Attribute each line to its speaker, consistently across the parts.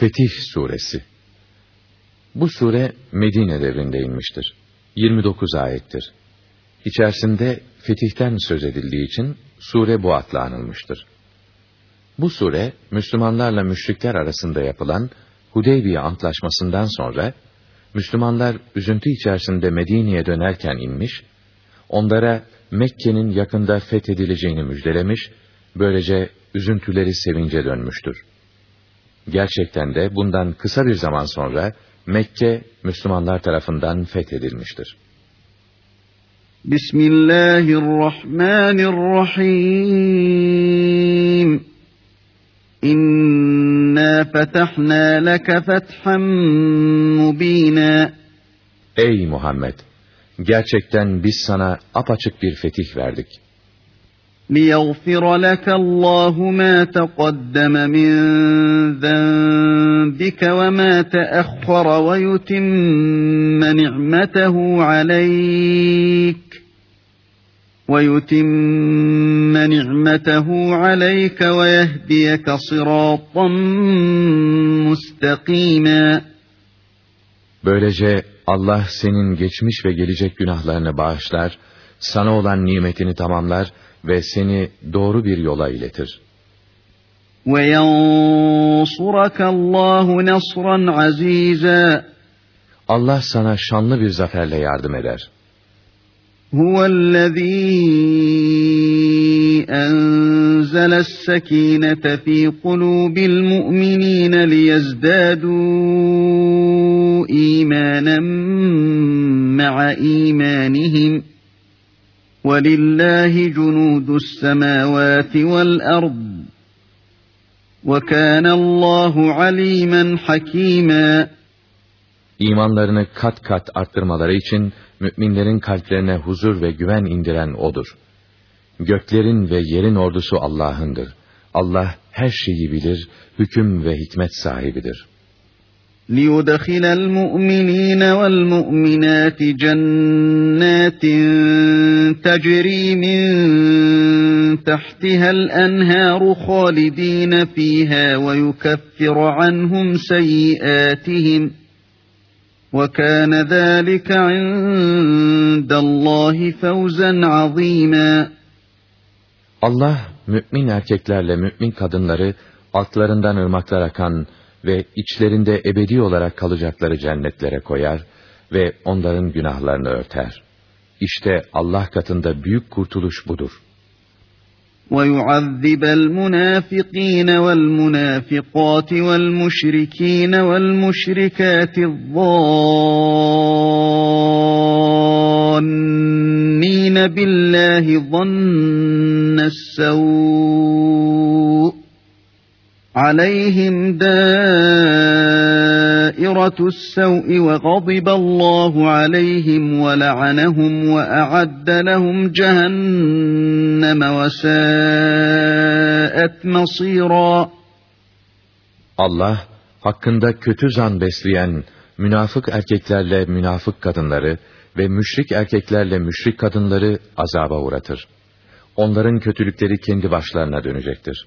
Speaker 1: Fetih Suresi Bu sure Medine devrinde inmiştir. 29 ayettir. İçerisinde fetihten söz edildiği için sure bu adla anılmıştır. Bu sure Müslümanlarla müşrikler arasında yapılan Hudeybiye antlaşmasından sonra Müslümanlar üzüntü içerisinde Medine'ye dönerken inmiş, onlara Mekke'nin yakında fethedileceğini müjdelemiş, böylece üzüntüleri sevince dönmüştür. Gerçekten de bundan kısa bir zaman sonra Mekke Müslümanlar tarafından fethedilmiştir.
Speaker 2: Bismillahirrahmanirrahim. İnna fetahna leke fethan mubina.
Speaker 1: Ey Muhammed! Gerçekten biz sana apaçık bir fetih verdik.
Speaker 2: لِيَغْفِرَ لَكَ اللّٰهُ مَا تَقَدَّمَ مِنْ ذَنْبِكَ وَمَا تَأَخَّرَ وَيُتِمَّ نِعْمَتَهُ عَلَيْكَ وَيُتِمَّ نِعْمَتَهُ عَلَيْكَ وَيَهْدِيَكَ صِرَاطًا مُسْتَقِيمًا
Speaker 1: Böylece Allah senin geçmiş ve gelecek günahlarını bağışlar, sana olan nimetini tamamlar ve seni doğru bir yola iletir.
Speaker 2: وَيَنْصُرَكَ اللّٰهُ نَصْرًا عَز۪يزًا Allah
Speaker 1: sana şanlı bir zaferle yardım eder.
Speaker 2: هُوَ الَّذ۪ي أَنْزَلَ السَّك۪ينَةَ ف۪ي قُلُوبِ الْمُؤْمِن۪ينَ لِيَزْدَادُوا اِيمَانًا مَعَ اِيمَانِهِمْ وَلِلَّهِ جُنُودُ السَّمَاوَاتِ وَالْأَرْضِ وَكَانَ اللّٰهُ عَل۪يمًا
Speaker 1: İmanlarını kat kat arttırmaları için müminlerin kalplerine huzur ve güven indiren O'dur. Göklerin ve yerin ordusu Allah'ındır. Allah her şeyi bilir, hüküm ve hikmet sahibidir.''
Speaker 2: ليدخل المؤمنين والمؤمنات جنات تجري من تحتها الانهار خالدين فيها ويكفر عنهم سيئاتهم وكان ذلك عند الله فوزا عظيما
Speaker 1: الله مؤمن erkeklerle mümin kadınları altlarından ırmaklar akan ve içlerinde ebedi olarak kalacakları cennetlere koyar ve onların günahlarını örter. İşte Allah katında büyük kurtuluş budur.
Speaker 2: وَيُعَذِّبَ الْمُنَافِقِينَ وَالْمُنَافِقَاتِ وَالْمُشْرِكِينَ وَالْمُشْرِكَاتِ الظَّانِّينَ بِاللَّهِ ظَنَّ السَّوْءِ عَلَيْهِمْ دَائِرَةُ السَّوْءِ وَغَضِبَ اللّٰهُ عَلَيْهِمْ وَلَعَنَهُمْ وَأَعَدَّ لَهُمْ جَهَنَّمَ وَسَاءَتْ مَصِيرًا
Speaker 1: Allah hakkında kötü zan besleyen münafık erkeklerle münafık kadınları ve müşrik erkeklerle müşrik kadınları azaba uğratır. Onların kötülükleri kendi başlarına dönecektir.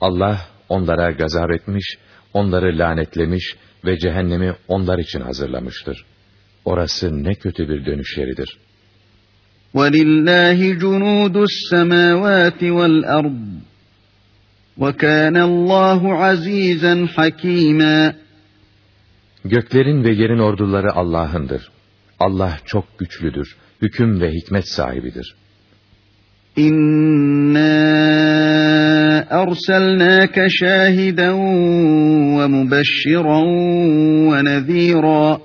Speaker 1: Allah onlara gazap etmiş, onları lanetlemiş ve cehennemi onlar için hazırlamıştır. Orası ne kötü bir dönüş yeridir.
Speaker 2: وَلِلَّهِ جُنُودُ السَّمَاوَاتِ وَالْأَرْضِ وَكَانَ اللّٰهُ عَز۪يزًا حَك۪يمًا
Speaker 1: Göklerin ve yerin orduları Allah'ındır. Allah çok güçlüdür, hüküm ve hikmet sahibidir.''
Speaker 2: İnna erselnâke şâhiden ve mübeşşiran ve nezîrâ.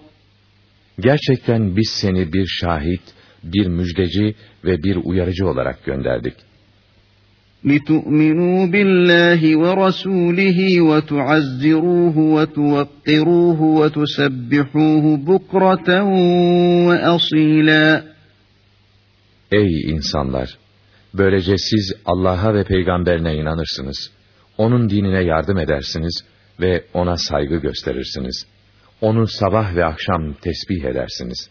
Speaker 1: Gerçekten biz seni bir şahit, bir müjdeci ve bir uyarıcı olarak
Speaker 2: gönderdik. لِتُؤْمِنُوا بِاللّٰهِ وَرَسُولِهِ وَتُعَزِّرُوهُ وَتُوَقِّرُوهُ وَتُسَبِّحُوهُ بُكْرَةً وَأَصِيلًا
Speaker 1: Ey insanlar! Böylece siz Allah'a ve peygamberine inanırsınız. Onun dinine yardım edersiniz ve ona saygı gösterirsiniz. Onu sabah ve akşam tesbih
Speaker 2: edersiniz.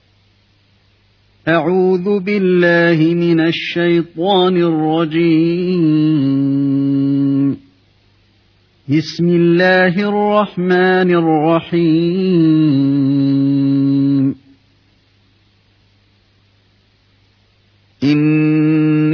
Speaker 2: Euzu billahi mineşşeytanirracim. Bismillahirrahmanirrahim. İnne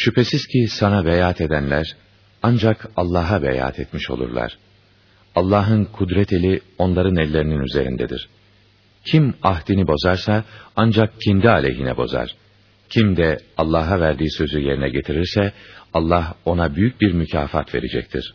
Speaker 1: Şüphesiz ki sana beyat edenler ancak Allah'a beyat etmiş olurlar. Allah'ın kudret eli onların ellerinin üzerindedir. Kim ahdini bozarsa ancak kendi aleyhine bozar. Kim de Allah'a verdiği sözü yerine getirirse Allah ona büyük bir mükafat verecektir.''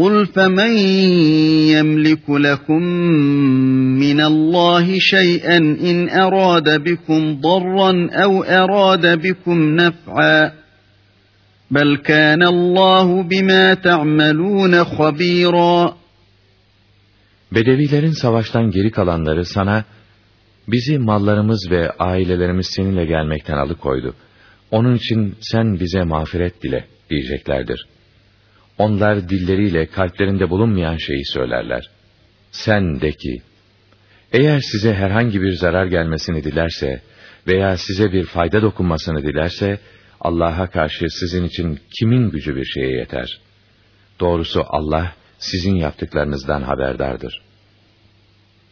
Speaker 2: قُلْ فَمَنْ يَمْلِكُ لَكُمْ مِنَ اللّٰهِ شَيْئًا اِنْ اَرَادَ بِكُمْ ضَرًّا اَوْ اَرَادَ بِكُمْ نَفْعًا بَلْ كَانَ اللّٰهُ بِمَا تَعْمَلُونَ خَب۪يرًا
Speaker 1: Bedevilerin savaştan geri kalanları sana, bizi mallarımız ve ailelerimiz seninle gelmekten alıkoydu. Onun için sen bize mağfiret dile diyeceklerdir.'' Onlar dilleriyle kalplerinde bulunmayan şeyi söylerler. Sen de ki, eğer size herhangi bir zarar gelmesini dilerse veya size bir fayda dokunmasını dilerse, Allah'a karşı sizin için kimin gücü bir şeye yeter? Doğrusu Allah, sizin yaptıklarınızdan haberdardır.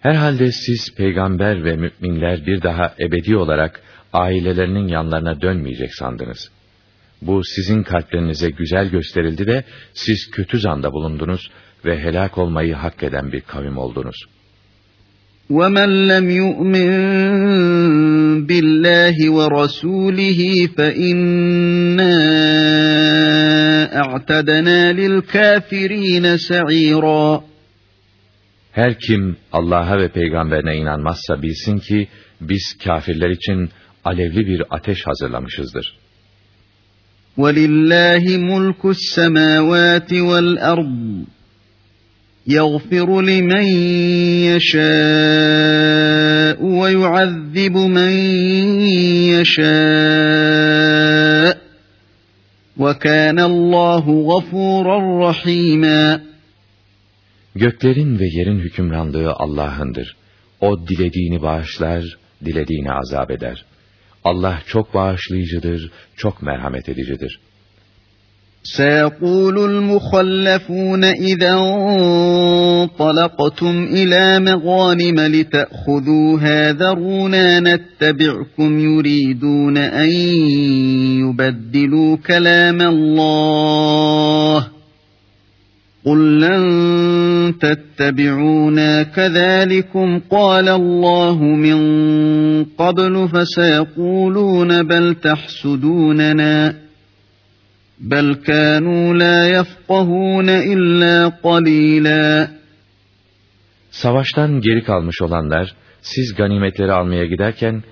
Speaker 1: Herhalde siz peygamber ve müminler bir daha ebedi olarak ailelerinin yanlarına dönmeyecek sandınız. Bu sizin kalplerinize güzel gösterildi de siz kötü zanda bulundunuz ve helak olmayı hak eden bir kavim oldunuz.
Speaker 2: وَمَنْ لَمْ يُؤْمِنْ بِاللّٰهِ وَرَسُولِهِ فَاِنَّا اَعْتَدَنَا لِلْكَافِر۪ينَ سَع۪يرًا
Speaker 1: her kim Allah'a ve peygamberine inanmazsa bilsin ki biz kafirler için alevli bir ateş hazırlamışızdır.
Speaker 2: وَلِلَّهِ مُلْكُ السَّمَاوَاتِ وَالْأَرْضِ يَغْفِرُ لِمَنْ يَشَاءُ وَيُعَذِّبُ مَنْ يَشَاءُ وَكَانَ اللّٰهُ غَفُورًا رَحِيمًا
Speaker 1: Göklerin ve yerin hükümranlığı Allah'ındır. O dilediğini bağışlar, dilediğini azap eder. Allah çok bağışlayıcıdır, çok merhamet edicidir.
Speaker 2: سيقول المخلفون إذا انطلقتم إلى مغانم لتأخذوها ذرونا نتبعكم يريدون أن يبدلوا كلام الله ۖ قُلْ لَنْ تَتَّبِعُونَا كَذَٰلِكُمْ قَالَ اللّٰهُ مِنْ قَبْلُ فَسَيَقُولُونَ بَلْ تَحْسُدُونَنَا بَلْ كَانُوا لَا يَفْقَهُونَ اِلَّا قَلِيلًا
Speaker 1: Savaştan geri kalmış olanlar, siz ganimetleri almaya giderken,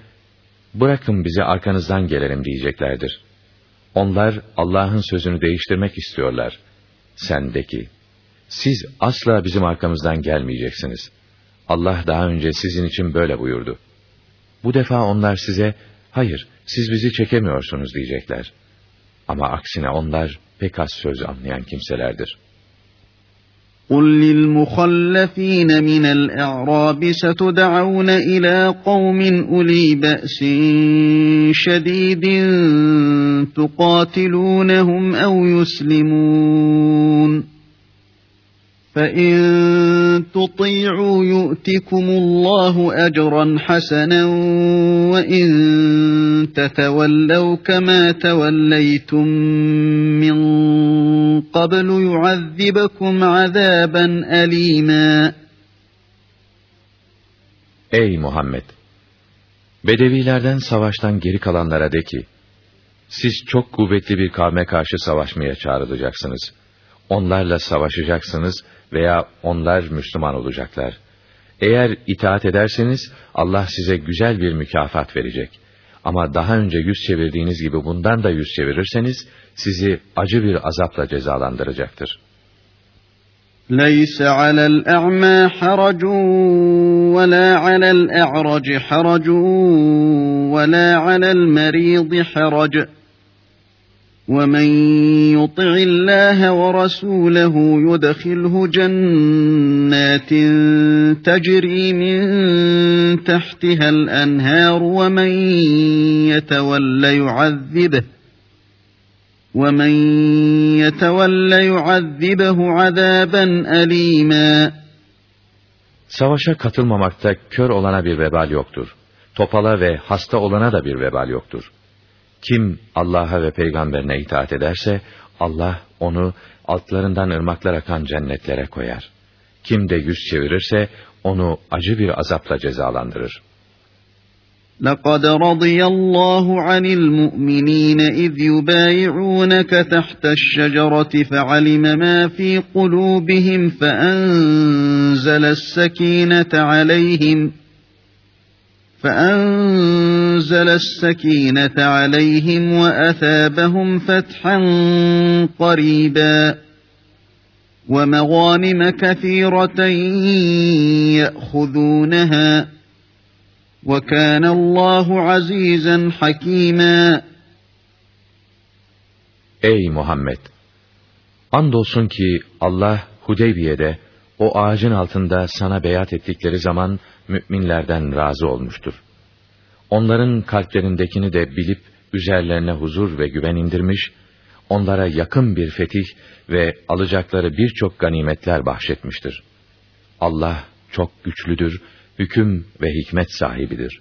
Speaker 1: bırakın bizi arkanızdan gelelim diyeceklerdir. Onlar Allah'ın sözünü değiştirmek istiyorlar. Sendeki siz asla bizim arkamızdan gelmeyeceksiniz. Allah daha önce sizin için böyle buyurdu. Bu defa onlar size, hayır siz bizi çekemiyorsunuz diyecekler. Ama aksine onlar pek az söz anlayan kimselerdir.''
Speaker 2: قل للمخلفين من الأعراب ستدعون إلى قوم أولي بأس شديد تقاتلونهم أو يسلمون فَاِنْ تُطِيعُوا يُؤْتِكُمُ اللّٰهُ اَجْرًا حَسَنًا وَاِنْ تَتَوَلَّوْا كَمَا تَوَلَّيْتُمْ مِنْ قَبْلُ يُعَذِّبَكُمْ عَذَابًا أَلِيمًا
Speaker 1: Ey Muhammed! Bedevilerden savaştan geri kalanlara de ki, siz çok kuvvetli bir kavme karşı savaşmaya çağrılacaksınız.'' onlarla savaşacaksınız veya onlar Müslüman olacaklar. Eğer itaat ederseniz Allah size güzel bir mükafat verecek. Ama daha önce yüz çevirdiğiniz gibi bundan da yüz çevirirseniz sizi acı bir azapla cezalandıracaktır.''
Speaker 2: ليس على الأعمى حرج ولا على الأعرج حرج ولا على المريض حرج وَمَنْ يُطِعِ اللّٰهَ وَرَسُولَهُ يُدَخِلْهُ جَنَّاتٍ تَجْرِي مِنْ تَحْتِهَا الْاَنْهَارُ وَمَنْ يَتَوَلَّ يُعَذِّبَهُ وَمَنْ يَتَوَلَّ يُعَذِّبَهُ عَذَابًا أَلِيمًا
Speaker 1: Savaşa katılmamakta kör olana bir vebal yoktur. Topala ve hasta olana da bir vebal yoktur. Kim Allah'a ve peygamberine itaat ederse Allah onu altlarından ırmaklar akan cennetlere koyar. Kim de yüz çevirirse onu acı bir azapla cezalandırır.
Speaker 2: لقد رضي الله عن المؤمنين إذ يبايعونك تحت الشجرة فعلم ما في قلوبهم فأنزل السكينة عليهم ۖ فأنزل السكينة عليهم وأثابهم فتحا قريبا ومغانم كثيرة يأخذونها وكان الله عزيزا حكيما
Speaker 1: Ey Muhammed! Andolsun ki Allah Hudeybiye'de o ağacın altında sana beyat ettikleri zaman müminlerden razı olmuştur. Onların kalplerindekini de bilip üzerlerine huzur ve güven indirmiş, onlara yakın bir fetih ve alacakları birçok ganimetler bahşetmiştir. Allah çok güçlüdür, hüküm ve hikmet sahibidir.''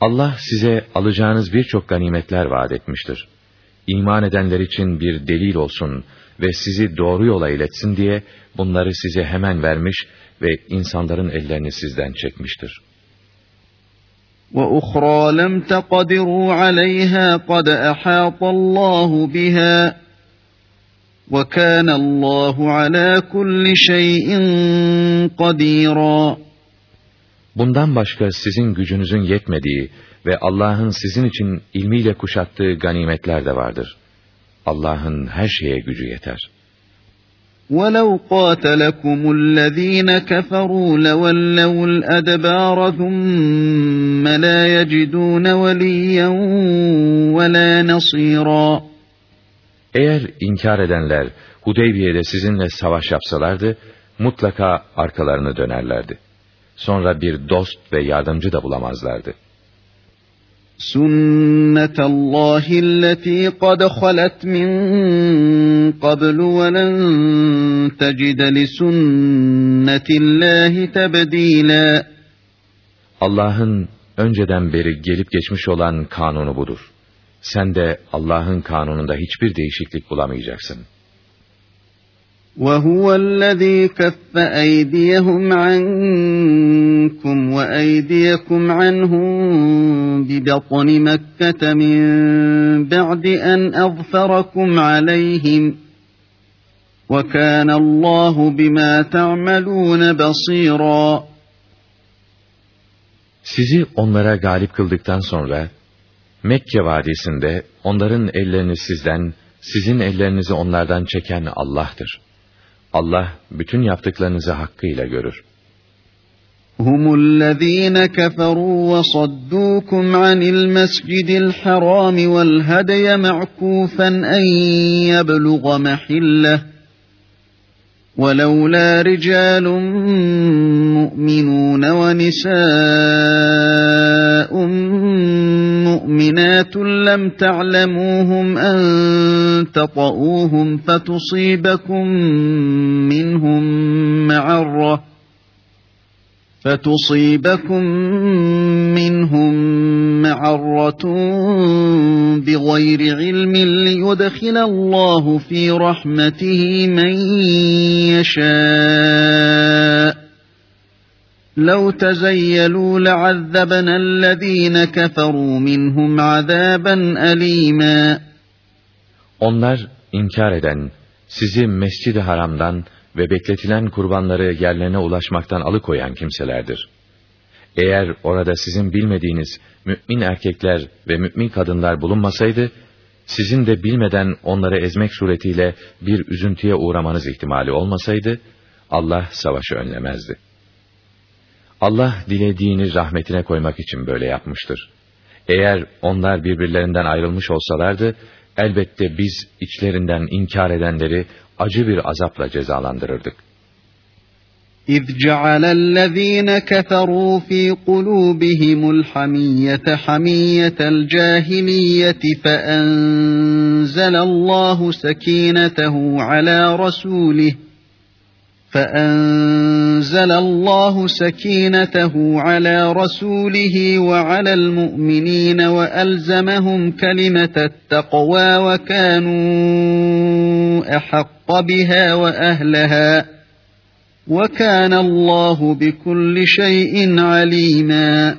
Speaker 1: Allah size alacağınız birçok ganimetler vaat etmiştir. İman edenler için bir delil olsun ve sizi doğru yola iletsin diye bunları size hemen vermiş ve insanların ellerini sizden çekmiştir.
Speaker 2: وَأُخْرَى لَمْ تَقَدِرُوا عَلَيْهَا قَدْ أَحَاطَ اللّٰهُ بِهَا وَكَانَ اللّٰهُ عَلَى كُلِّ شَيْءٍ قَدِيرًا
Speaker 1: Bundan başka sizin gücünüzün yetmediği ve Allah'ın sizin için ilmiyle kuşattığı ganimetler de vardır. Allah'ın her şeye gücü yeter.
Speaker 2: وَلَوْ قَاتَلَكُمُ الَّذ۪ينَ كَفَرُوا لَوَلَّوُ الْأَدَبَارَ ثُمَّ لَا يَجِدُونَ وَلِيًّا وَلَا نَصِيرًا Eğer
Speaker 1: inkar edenler Hudeybiye'de sizinle savaş yapsalardı, mutlaka arkalarını dönerlerdi. Sonra bir dost ve yardımcı da bulamazlardı.
Speaker 2: سُنَّةَ اللّٰهِ الَّتِي قَدْ خَلَتْ مِنْ قَبْلُ وَلَنْ تَجِدَ لِسُنَّةِ اللّٰهِ تَبْد۪يلًا
Speaker 1: Allah'ın önceden beri gelip geçmiş olan kanunu budur. Sen de Allah'ın kanununda hiçbir değişiklik bulamayacaksın.''
Speaker 2: وهو الذي كف أيديهم عنكم وأيديكم عنهم ببطن مكة من بعد أن أظفركم عليهم وكان الله بما تعملون بصيرا
Speaker 1: Sizi onlara galip kıldıktan sonra Mekke vadisinde onların ellerini sizden, sizin ellerinizi onlardan çeken Allah'tır. Allah bütün yaptıklarınızı hakkıyla görür.
Speaker 2: هم الذين كفروا وصدوكم عن المسجد الحرام والهدي معكوفا أن يبلغ محله ولولا رجال مؤمنون ونساء مؤمنات لم تعلموهم أن تطؤوهم فتصيبكم منهم معرة فتصيبكم منهم معرة بغير علم ليدخل الله في رحمته من يشاء لو تزيلوا لعذبنا الذين كفروا منهم
Speaker 1: Onlar inkar eden, sizi Mescidi haramdan ve bekletilen kurbanları yerlerine ulaşmaktan alıkoyan kimselerdir. Eğer orada sizin bilmediğiniz mümin erkekler ve mümin kadınlar bulunmasaydı, sizin de bilmeden onları ezmek suretiyle bir üzüntüye uğramanız ihtimali olmasaydı, Allah savaşı önlemezdi. Allah dilediğini rahmetine koymak için böyle yapmıştır. Eğer onlar birbirlerinden ayrılmış olsalardı, elbette biz içlerinden inkar edenleri acı bir azapla cezalandırırdık.''
Speaker 2: اذ جعل الذين كفروا في قلوبهم الحميه حميه الجاهليه فانزل الله سكينته على رسوله فانزل الله سكينته على رسوله وعلى المؤمنين والزمهم كلمه التقوى وكانوا احق بها واهلها وَكَانَ اللّٰهُ بِكُلِّ شَيْءٍ عَل۪يمًا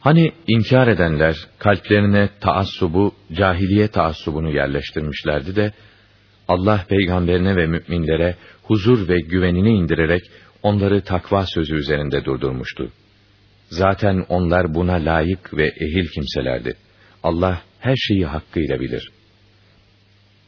Speaker 2: Hani
Speaker 1: inkar edenler kalplerine taassubu, cahiliye taassubunu yerleştirmişlerdi de, Allah peygamberine ve müminlere huzur ve güvenini indirerek onları takva sözü üzerinde durdurmuştu. Zaten onlar buna layık ve ehil kimselerdi. Allah her şeyi hakkıyla bilir.''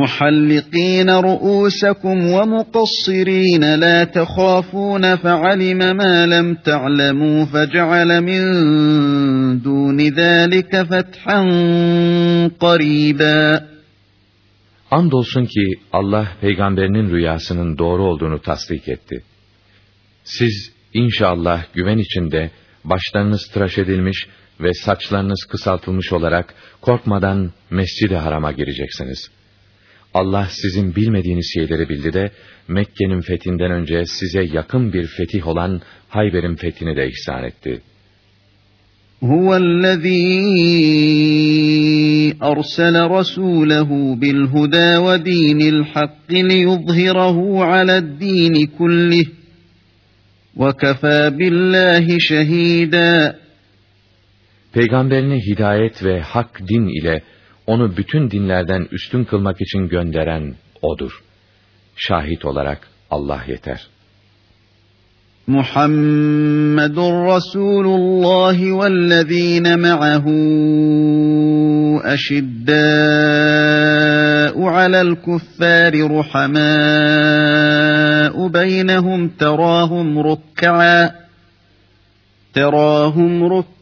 Speaker 2: مُحَلِّقِينَ رُؤُوسَكُمْ وَمُقَصِّرِينَ لَا تَخَافُونَ فَعَلِمَ مَا لَمْ تَعْلَمُوا فَجَعَلَ مِنْ دُونِ ذَٰلِكَ فَتْحًا قَرِيبًا
Speaker 1: Andolsun ki Allah peygamberinin rüyasının doğru olduğunu tasdik etti. Siz inşallah güven içinde başlarınız tıraş edilmiş ve saçlarınız kısaltılmış olarak korkmadan mescid harama gireceksiniz.'' Allah sizin bilmediğiniz şeyleri bildi de Mekke'nin fethinden önce size yakın bir fetih olan Hayber'in fethini de ihsan
Speaker 2: etti. هُوَ الَّذ۪ي أَرْسَلَ رَسُولَهُ بِالْهُدَى وَد۪ينِ الْحَقِّ لِيُظْهِرَهُ عَلَى الد۪ينِ كُلِّهِ وَكَفَى بِاللّٰهِ شَه۪يدًا Peygamberini
Speaker 1: hidayet ve hak din ile onu bütün dinlerden üstün kılmak için gönderen O'dur. Şahit olarak Allah yeter.
Speaker 2: Muhammedun Resulullah vellezine ma'ahu eşiddâ'u alel kuffâri ruhamâ'u beynehum terâhum rukka'a terâhum rukka'a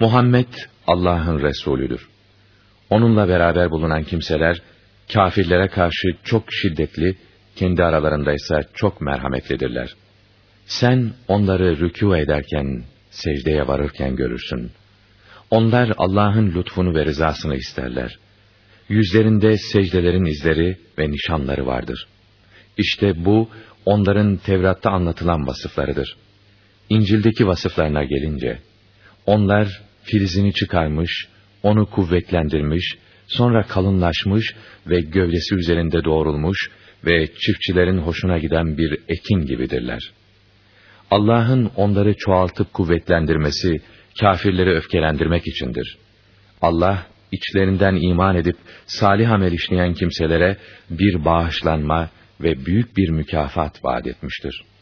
Speaker 1: Muhammed Allah'ın Resulüdür. Onunla beraber bulunan kimseler, kafirlere karşı çok şiddetli, kendi aralarındaysa çok merhametlidirler. Sen onları rükû ederken, secdeye varırken görürsün. Onlar Allah'ın lütfunu ve rızasını isterler. Yüzlerinde secdelerin izleri ve nişanları vardır. İşte bu, onların Tevrat'ta anlatılan vasıflarıdır. İncil'deki vasıflarına gelince, onlar filizini çıkarmış, onu kuvvetlendirmiş, sonra kalınlaşmış ve gövdesi üzerinde doğrulmuş ve çiftçilerin hoşuna giden bir ekin gibidirler. Allah'ın onları çoğaltıp kuvvetlendirmesi, kafirleri öfkelendirmek içindir. Allah, içlerinden iman edip salih amel işleyen kimselere bir bağışlanma ve büyük bir mükafat vaat etmiştir.''